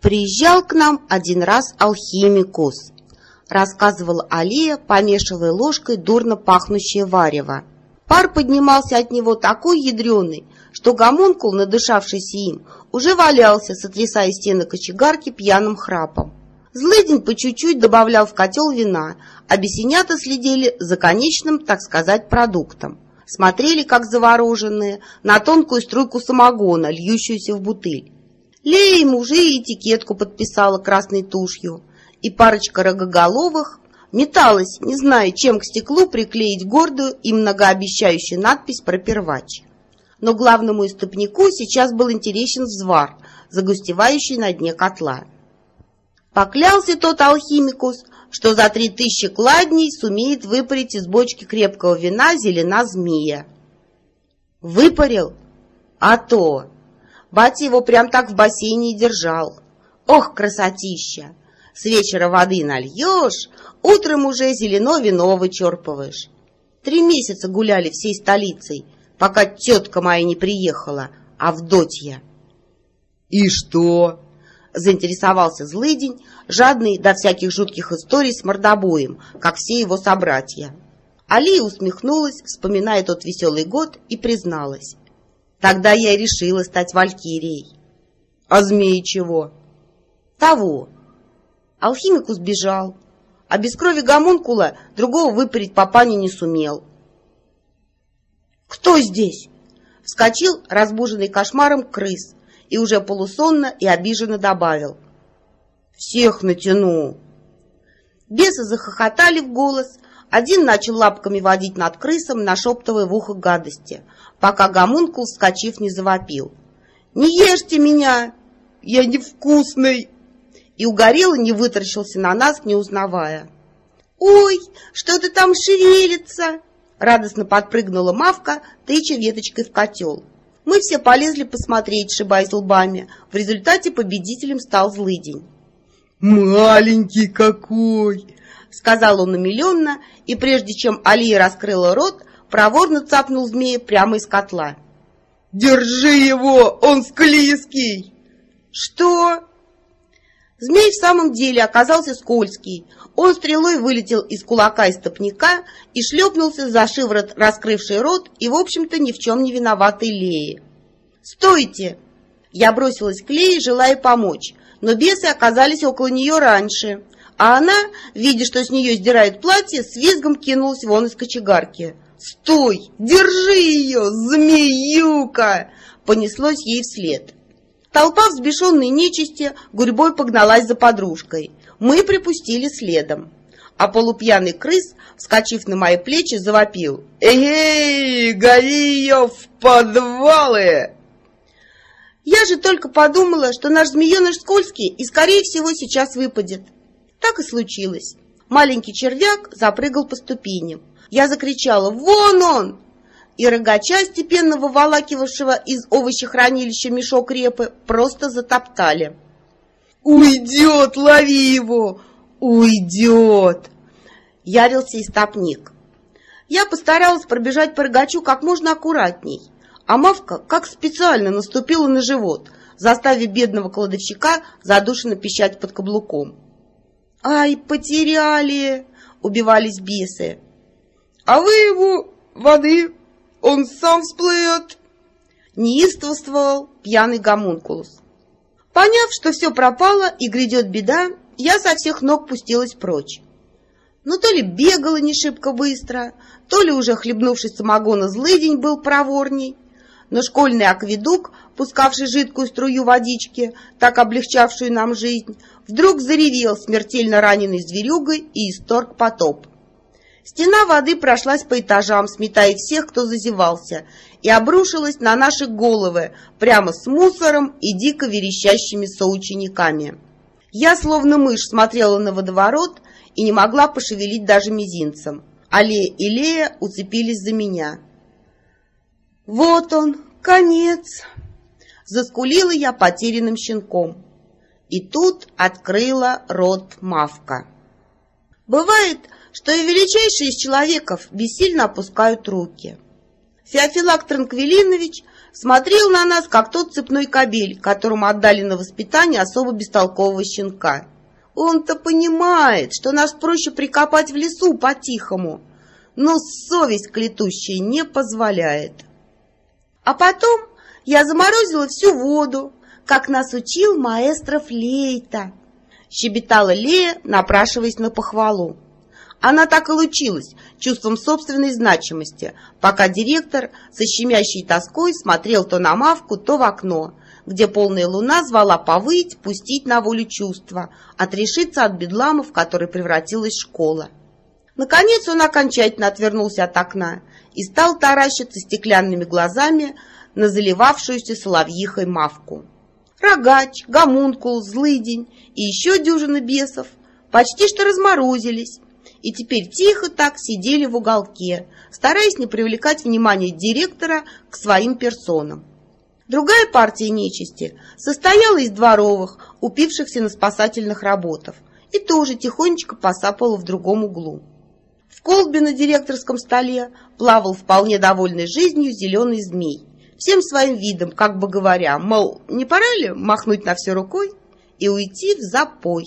Приезжал к нам один раз алхимикус, рассказывала Алия, помешивая ложкой дурно пахнущее варево. Пар поднимался от него такой ядреный, что гомункул, надышавшийся им, уже валялся, сотрясая стены кочегарки пьяным храпом. Злыдень по чуть-чуть добавлял в котел вина, а бесенята следили за конечным, так сказать, продуктом. Смотрели, как завороженные, на тонкую струйку самогона, льющуюся в бутыль. Лея ему уже и этикетку подписала красной тушью, и парочка рогоголовых металась, не зная, чем к стеклу приклеить гордую и многообещающую надпись про первач. Но главному истопнику сейчас был интересен взвар, загустевающий на дне котла. Поклялся тот алхимикус, что за три тысячи кладней сумеет выпарить из бочки крепкого вина зелена змея. Выпарил? А то! Батя его прям так в бассейне и держал. Ох, красотища! С вечера воды нальешь, утром уже зелено вино вычерпываешь. Три месяца гуляли всей столицей, пока тетка моя не приехала, Авдотья. — И что? — заинтересовался злыдень, жадный до всяких жутких историй с мордобоем, как все его собратья. Алия усмехнулась, вспоминая тот веселый год, и призналась. Тогда я и решила стать валькирией. — А змеи чего? — Того. Алхимик сбежал, а без крови гомункула другого выпарить папаню не сумел. «Кто здесь?» Вскочил, разбуженный кошмаром, крыс, и уже полусонно и обиженно добавил. «Всех натяну!» Бесы захохотали в голос, один начал лапками водить над крысом, нашептывая в ухо гадости, пока гомункул, вскочив, не завопил. «Не ешьте меня! Я невкусный!» И угорелый не вытаращился на нас, не узнавая. «Ой, что-то там шевелится!» Радостно подпрыгнула Мавка, тыча веточкой в котел. Мы все полезли посмотреть, шибаясь лбами. В результате победителем стал злыдень. «Маленький какой!» — сказал он умиленно, и прежде чем Алия раскрыла рот, проворно цапнул змея прямо из котла. «Держи его, он склизкий!» «Что?» Змей в самом деле оказался скользкий. Он стрелой вылетел из кулака истопника и шлепнулся за шиворот, раскрывший рот и, в общем-то, ни в чем не виноватой Леи. «Стойте!» Я бросилась к Лее, желая помочь, но бесы оказались около нее раньше, а она, видя, что с нее сдирают платье, с визгом кинулась вон из кочегарки. «Стой! Держи ее, змеюка!» Понеслось ей вслед. Толпа взбешенной нечисти гурьбой погналась за подружкой. Мы припустили следом. А полупьяный крыс, вскочив на мои плечи, завопил. «Эй, гони ее в подвалы!» Я же только подумала, что наш змееныш скользкий и, скорее всего, сейчас выпадет. Так и случилось. Маленький червяк запрыгал по ступеням. Я закричала «Вон он!» и рогача, степенно выволакивавшего из овощехранилища мешок репы, просто затоптали. «Уйдет! Лови его! Уйдет!» Ярился истопник. Я постаралась пробежать по рогачу как можно аккуратней, а Мавка как специально наступила на живот, заставив бедного кладовщика задушенно пищать под каблуком. «Ай, потеряли!» — убивались бесы. «А вы его воды он сам всплывет!» Неистовствовал пьяный гомункулус. Поняв, что все пропало и грядет беда, я со всех ног пустилась прочь. Но то ли бегала не шибко быстро, то ли уже хлебнувший самогона злыдень был проворней, но школьный акведук, пускавший жидкую струю водички, так облегчавшую нам жизнь, вдруг заревел смертельно раненый зверюгой и исторг потоп. Стена воды прошлась по этажам, сметая всех, кто зазевался, и обрушилась на наши головы прямо с мусором и дико верещащими соучениками. Я, словно мышь, смотрела на водоворот и не могла пошевелить даже мизинцем. Аллея и Лея уцепились за меня. «Вот он, конец!» Заскулила я потерянным щенком. И тут открыла рот Мавка. Бывает, что и величайшие из человеков бессильно опускают руки. Феофилак Транквилинович смотрел на нас, как тот цепной кобель, которому отдали на воспитание особо бестолкового щенка. Он-то понимает, что нас проще прикопать в лесу по-тихому, но совесть клетущая не позволяет. А потом я заморозила всю воду, как нас учил маэстро Флейта, щебетала Лея, напрашиваясь на похвалу. Она так и лучилась чувством собственной значимости, пока директор со щемящей тоской смотрел то на Мавку, то в окно, где полная луна звала повыть, пустить на волю чувства, отрешиться от бедлама, в который превратилась школа. Наконец он окончательно отвернулся от окна и стал таращиться стеклянными глазами на заливавшуюся соловьихой Мавку. Рогач, гомункул, злыдень и еще дюжина бесов почти что разморозились, и теперь тихо так сидели в уголке, стараясь не привлекать внимание директора к своим персонам. Другая партия нечисти состояла из дворовых, упившихся на спасательных работах, и тоже тихонечко посапала в другом углу. В колбе на директорском столе плавал вполне довольный жизнью зеленый змей, всем своим видом, как бы говоря, мол, не пора ли махнуть на все рукой и уйти в запой.